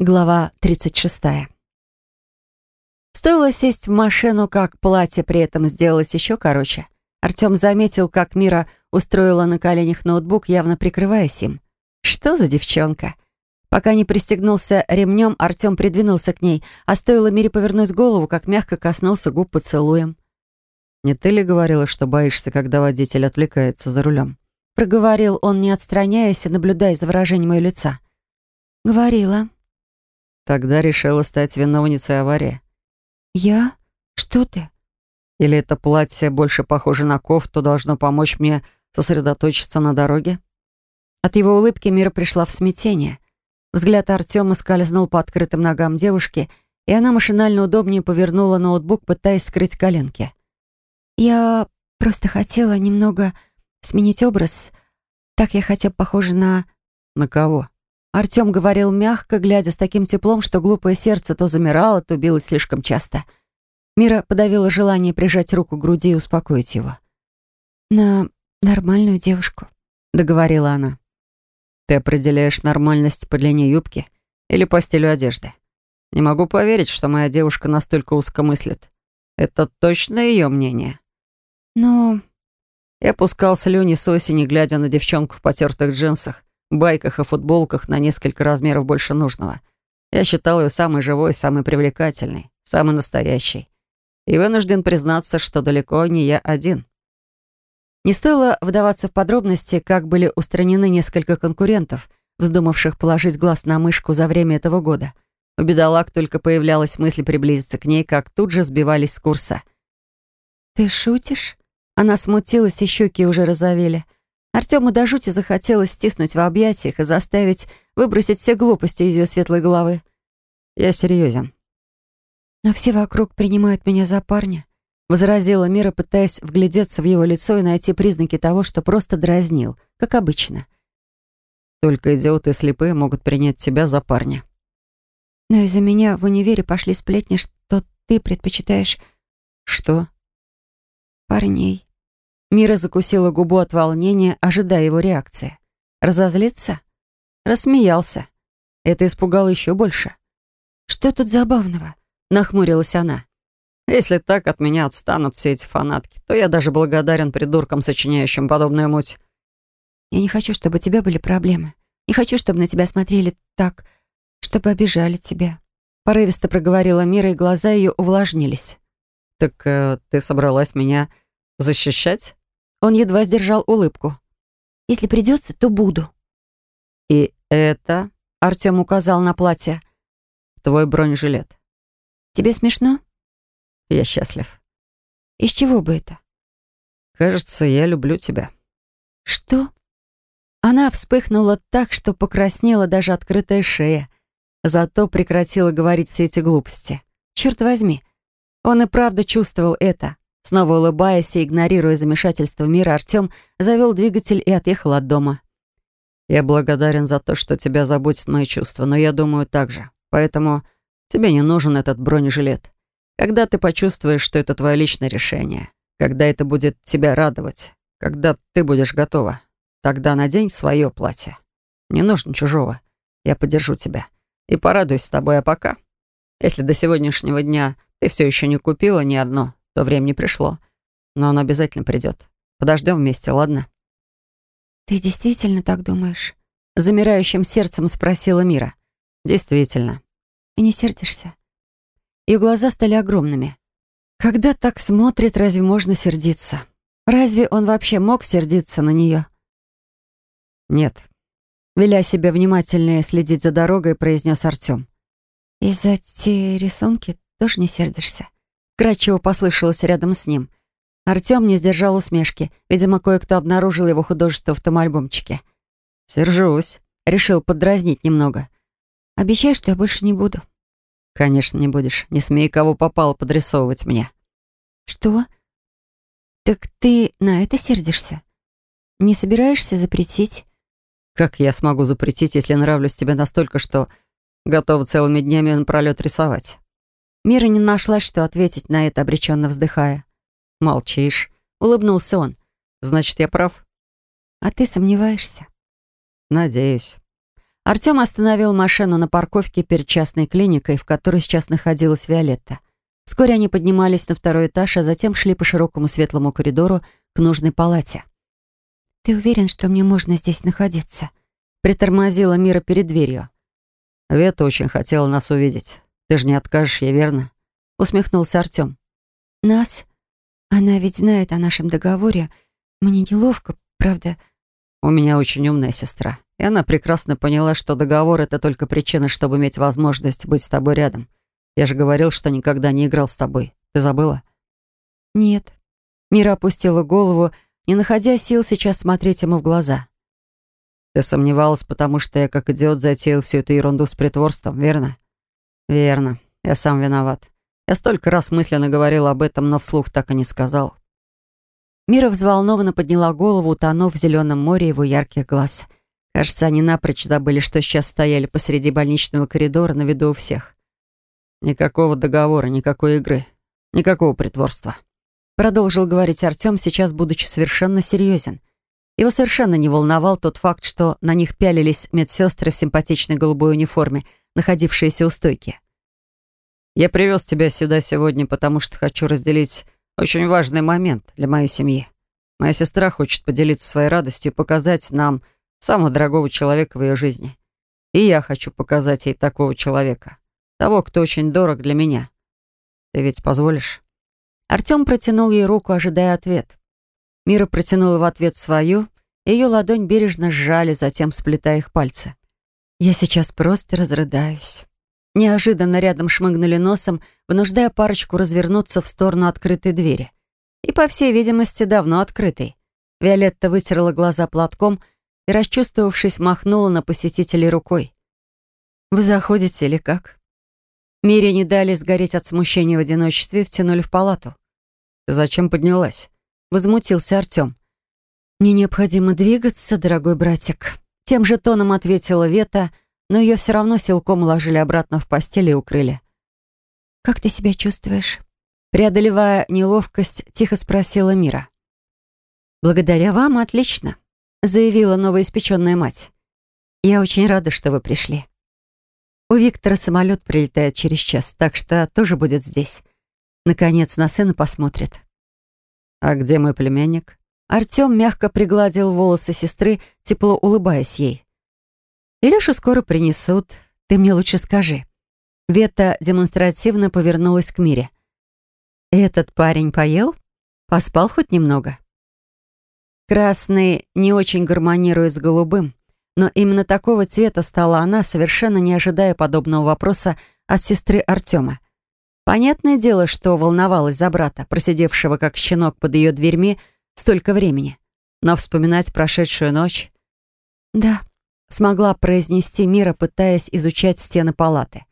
Глава 36. Стоило сесть в машину, как платье при этом сделалось еще короче. Артем заметил, как Мира устроила на коленях ноутбук, явно прикрываясь им. Что за девчонка? Пока не пристегнулся ремнем, Артем придвинулся к ней, а стоило Мире повернуть голову, как мягко коснулся губ поцелуем. «Не ты ли говорила, что боишься, когда водитель отвлекается за рулем?» Проговорил он, не отстраняясь и наблюдая за выражением ее лица. «Говорила», Тогда решила стать виновницей аварии. «Я? Что ты?» Или это платье больше похоже на кофту, должно помочь мне сосредоточиться на дороге? От его улыбки Мира пришла в смятение. Взгляд Артема скользнул по открытым ногам девушки, и она машинально удобнее повернула ноутбук, пытаясь скрыть коленки. «Я просто хотела немного сменить образ. Так я хотя бы похожа на...» «На кого?» Артем говорил мягко, глядя с таким теплом, что глупое сердце то замирало, то билось слишком часто. Мира подавила желание прижать руку к груди и успокоить его. «На нормальную девушку», — договорила она. «Ты определяешь нормальность по длине юбки или по стилю одежды? Не могу поверить, что моя девушка настолько узко мыслит. Это точно ее мнение?» «Ну...» Я пускал слюни с осени, глядя на девчонку в потертых джинсах, байках и футболках на несколько размеров больше нужного. Я считал ее самой живой, самой привлекательной, самой настоящей. И вынужден признаться, что далеко не я один. Не стоило вдаваться в подробности, как были устранены несколько конкурентов, вздумавших положить глаз на мышку за время этого года. У бедолаг только появлялась мысль приблизиться к ней, как тут же сбивались с курса. «Ты шутишь?» Она смутилась, и щеки уже розовели. Артему до жути захотелось стиснуть в объятиях и заставить выбросить все глупости из ее светлой головы. «Я серьезен». «Но все вокруг принимают меня за парня», — возразила Мира, пытаясь вглядеться в его лицо и найти признаки того, что просто дразнил, как обычно. «Только идиоты слепые могут принять тебя за парня». «Но из-за меня в универе пошли сплетни, что ты предпочитаешь...» «Что?» «Парней». Мира закусила губу от волнения, ожидая его реакции. Разозлиться? Рассмеялся. Это испугало еще больше. «Что тут забавного?» — нахмурилась она. «Если так от меня отстанут все эти фанатки, то я даже благодарен придуркам, сочиняющим подобную муть». «Я не хочу, чтобы у тебя были проблемы. Не хочу, чтобы на тебя смотрели так, чтобы обижали тебя». Порывисто проговорила Мира, и глаза ее увлажнились. «Так э, ты собралась меня защищать?» Он едва сдержал улыбку. «Если придется, то буду». «И это...» — Артем указал на платье. «Твой бронежилет». «Тебе смешно?» «Я счастлив». «Из чего бы это?» «Кажется, я люблю тебя». «Что?» Она вспыхнула так, что покраснела даже открытая шея. Зато прекратила говорить все эти глупости. Черт возьми, он и правда чувствовал это. Снова улыбаясь и игнорируя замешательство мира, Артем завел двигатель и отъехал от дома. «Я благодарен за то, что тебя заботят мои чувства, но я думаю так же. Поэтому тебе не нужен этот бронежилет. Когда ты почувствуешь, что это твое личное решение, когда это будет тебя радовать, когда ты будешь готова, тогда надень свое платье. Не нужно чужого. Я поддержу тебя. И порадуюсь с тобой, а пока. Если до сегодняшнего дня ты все еще не купила ни одно, то время не пришло. Но оно обязательно придет. Подождем вместе, ладно? «Ты действительно так думаешь?» Замирающим сердцем спросила Мира. «Действительно». «И не сердишься?» Ее глаза стали огромными. Когда так смотрит, разве можно сердиться? Разве он вообще мог сердиться на нее? «Нет». Веля себе внимательнее следить за дорогой, произнес Артем. «И за те рисунки тоже не сердишься?» Кратчево послышалось рядом с ним. Артем не сдержал усмешки. Видимо, кое-кто обнаружил его художество в том альбомчике. «Сержусь», — решил подразнить немного. «Обещай, что я больше не буду». «Конечно, не будешь. Не смей кого попало подрисовывать мне». «Что? Так ты на это сердишься? Не собираешься запретить?» «Как я смогу запретить, если нравлюсь тебе настолько, что готова целыми днями напролёт рисовать?» Мира не нашла, что ответить на это, обреченно вздыхая. «Молчишь», — улыбнулся он. «Значит, я прав?» «А ты сомневаешься?» «Надеюсь». Артем остановил машину на парковке перед частной клиникой, в которой сейчас находилась Виолетта. Вскоре они поднимались на второй этаж, а затем шли по широкому светлому коридору к нужной палате. «Ты уверен, что мне можно здесь находиться?» Притормозила Мира перед дверью. «Вета очень хотела нас увидеть. Ты же не откажешь ей, верно?» Усмехнулся Артем. «Нас? Она ведь знает о нашем договоре. Мне неловко, правда?» «У меня очень умная сестра. И она прекрасно поняла, что договор — это только причина, чтобы иметь возможность быть с тобой рядом. Я же говорил, что никогда не играл с тобой. Ты забыла? Нет. Мира опустила голову, не находя сил сейчас смотреть ему в глаза. Ты сомневалась, потому что я как идиот затеял всю эту ерунду с притворством, верно? Верно. Я сам виноват. Я столько раз мысленно говорил об этом, но вслух так и не сказал. Мира взволнованно подняла голову, утонув в зеленом море его ярких глаз — Кажется, они напрочь забыли, что сейчас стояли посреди больничного коридора на виду у всех. «Никакого договора, никакой игры, никакого притворства», продолжил говорить Артем, сейчас будучи совершенно серьезен. Его совершенно не волновал тот факт, что на них пялились медсестры в симпатичной голубой униформе, находившиеся у стойки. «Я привез тебя сюда сегодня, потому что хочу разделить очень важный момент для моей семьи. Моя сестра хочет поделиться своей радостью и показать нам, самого дорогого человека в ее жизни. И я хочу показать ей такого человека. Того, кто очень дорог для меня. Ты ведь позволишь?» Артем протянул ей руку, ожидая ответ. Мира протянула в ответ свою, ее ладонь бережно сжали, затем сплетая их пальцы. «Я сейчас просто разрыдаюсь». Неожиданно рядом шмыгнули носом, вынуждая парочку развернуться в сторону открытой двери. И, по всей видимости, давно открытой. Виолетта вытерла глаза платком и, расчувствовавшись, махнула на посетителей рукой. «Вы заходите или как?» Мире не дали сгореть от смущения в одиночестве и втянули в палату. зачем поднялась?» Возмутился Артем. «Мне необходимо двигаться, дорогой братик». Тем же тоном ответила Вета, но ее все равно силком уложили обратно в постель и укрыли. «Как ты себя чувствуешь?» Преодолевая неловкость, тихо спросила Мира. «Благодаря вам отлично заявила новоиспеченная мать. «Я очень рада, что вы пришли. У Виктора самолет прилетает через час, так что тоже будет здесь. Наконец на сына посмотрит». «А где мой племянник?» Артем мягко пригладил волосы сестры, тепло улыбаясь ей. «Илюшу скоро принесут. Ты мне лучше скажи». Вета демонстративно повернулась к Мире. «Этот парень поел? Поспал хоть немного?» Красный не очень гармонирует с голубым, но именно такого цвета стала она, совершенно не ожидая подобного вопроса от сестры Артема. Понятное дело, что волновалась за брата, просидевшего как щенок под ее дверьми столько времени. Но вспоминать прошедшую ночь... «Да», — смогла произнести Мира, пытаясь изучать стены палаты.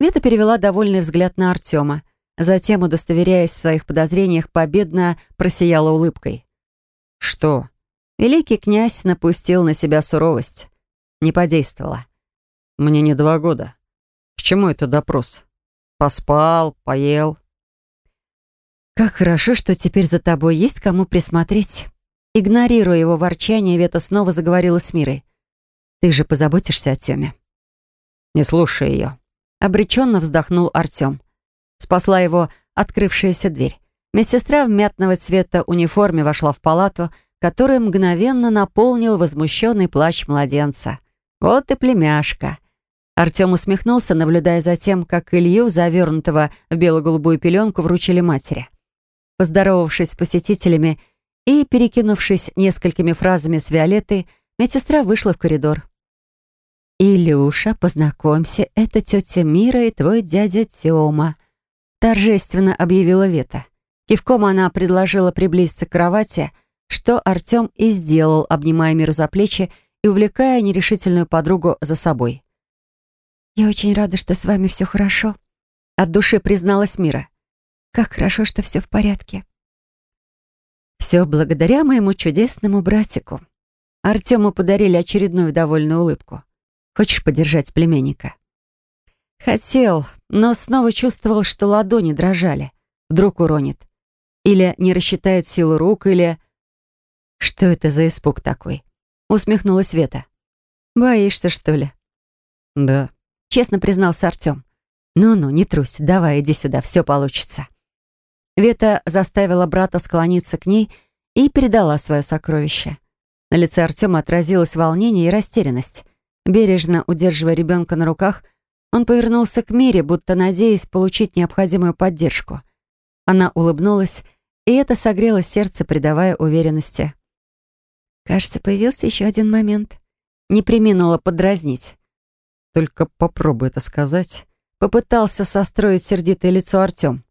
Вета перевела довольный взгляд на Артема, затем, удостоверяясь в своих подозрениях, победно просияла улыбкой. «Что?» Великий князь напустил на себя суровость. Не подействовало. «Мне не два года. К чему это допрос? Поспал, поел». «Как хорошо, что теперь за тобой есть кому присмотреть». Игнорируя его ворчание, Вета снова заговорила с Мирой. «Ты же позаботишься о Тёме». «Не слушай ее». Обреченно вздохнул Артем. Спасла его открывшаяся дверь. Медсестра в мятного цвета униформе вошла в палату, которую мгновенно наполнил возмущенный плач младенца. Вот и племяшка. Артем усмехнулся, наблюдая за тем, как Илью, завернутого в бело-голубую пеленку, вручили матери. Поздоровавшись с посетителями и перекинувшись несколькими фразами с Виолеттой, медсестра вышла в коридор. «Илюша, познакомься, это тетя Мира и твой дядя Тёма», торжественно объявила Вета. Кивком она предложила приблизиться к кровати, что Артем и сделал, обнимая Миру за плечи и увлекая нерешительную подругу за собой. «Я очень рада, что с вами все хорошо», — от души призналась Мира. «Как хорошо, что все в порядке». «Все благодаря моему чудесному братику». Артему подарили очередную довольную улыбку. «Хочешь поддержать племянника?» Хотел, но снова чувствовал, что ладони дрожали. Вдруг уронит. Или не рассчитает силу рук, или... Что это за испуг такой? Усмехнулась Света. Боишься, что ли? «Да», — честно признался Артем. «Ну-ну, не трусь, давай, иди сюда, все получится». Вета заставила брата склониться к ней и передала свое сокровище. На лице Артема отразилось волнение и растерянность. Бережно удерживая ребенка на руках, он повернулся к Мире, будто надеясь получить необходимую поддержку. Она улыбнулась, и это согрело сердце, придавая уверенности. Кажется, появился еще один момент. Не приминула подразнить. «Только попробуй это сказать». Попытался состроить сердитое лицо Артем.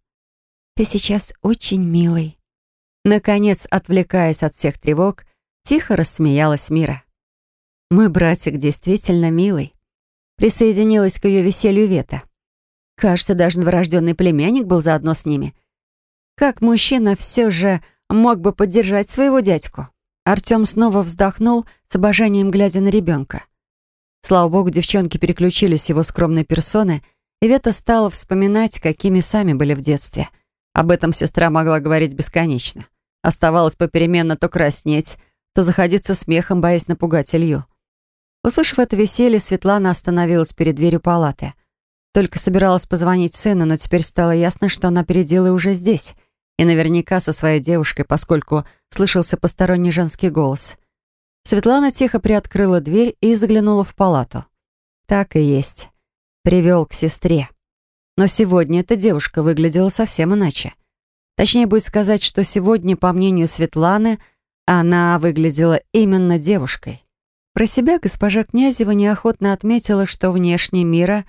«Ты сейчас очень милый». Наконец, отвлекаясь от всех тревог, тихо рассмеялась Мира. «Мой братик действительно милый присоединилась к ее веселью Вета. Кажется, даже новорожденный племянник был заодно с ними. Как мужчина все же мог бы поддержать своего дядьку? Артем снова вздохнул, с обожанием глядя на ребенка. Слава богу, девчонки переключились с его скромной персоны, и Вета стала вспоминать, какими сами были в детстве. Об этом сестра могла говорить бесконечно. Оставалось попеременно то краснеть, то заходиться смехом, боясь напугать Илью. Услышав это веселье, Светлана остановилась перед дверью палаты. Только собиралась позвонить сыну, но теперь стало ясно, что она опередила и уже здесь. И наверняка со своей девушкой, поскольку слышался посторонний женский голос. Светлана тихо приоткрыла дверь и заглянула в палату. Так и есть. Привел к сестре. Но сегодня эта девушка выглядела совсем иначе. Точнее будет сказать, что сегодня, по мнению Светланы, она выглядела именно девушкой. Про себя госпожа Князева неохотно отметила, что внешне мира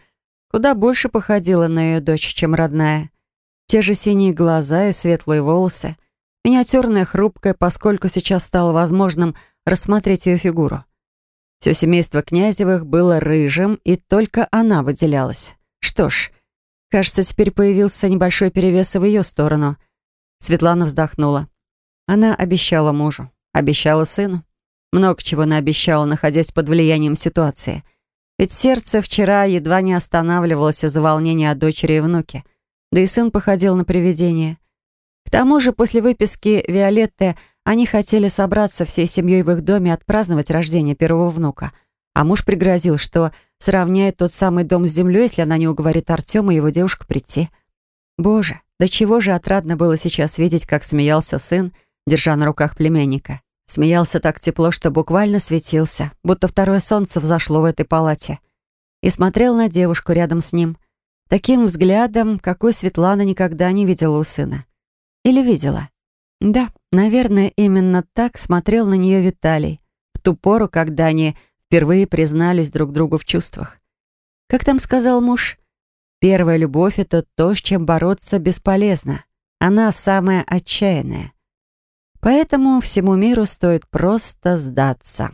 куда больше походила на ее дочь, чем родная. Те же синие глаза и светлые волосы, миниатюрная, хрупкая, поскольку сейчас стало возможным рассмотреть ее фигуру. Все семейство Князевых было рыжим, и только она выделялась. Что ж, кажется, теперь появился небольшой перевес в ее сторону. Светлана вздохнула. Она обещала мужу, обещала сыну. Много чего наобещала, находясь под влиянием ситуации. Ведь сердце вчера едва не останавливалось из-за волнения от дочери и внуки. Да и сын походил на привидение. К тому же после выписки Виолетты они хотели собраться всей семьей в их доме и отпраздновать рождение первого внука. А муж пригрозил, что сравняет тот самый дом с землей, если она не уговорит Артема и его девушку прийти. Боже, до чего же отрадно было сейчас видеть, как смеялся сын, держа на руках племянника. Смеялся так тепло, что буквально светился, будто второе солнце взошло в этой палате. И смотрел на девушку рядом с ним. Таким взглядом, какой Светлана никогда не видела у сына. Или видела? Да, наверное, именно так смотрел на нее Виталий. В ту пору, когда они впервые признались друг другу в чувствах. Как там сказал муж? Первая любовь — это то, с чем бороться бесполезно. Она самая отчаянная. Поэтому всему миру стоит просто сдаться.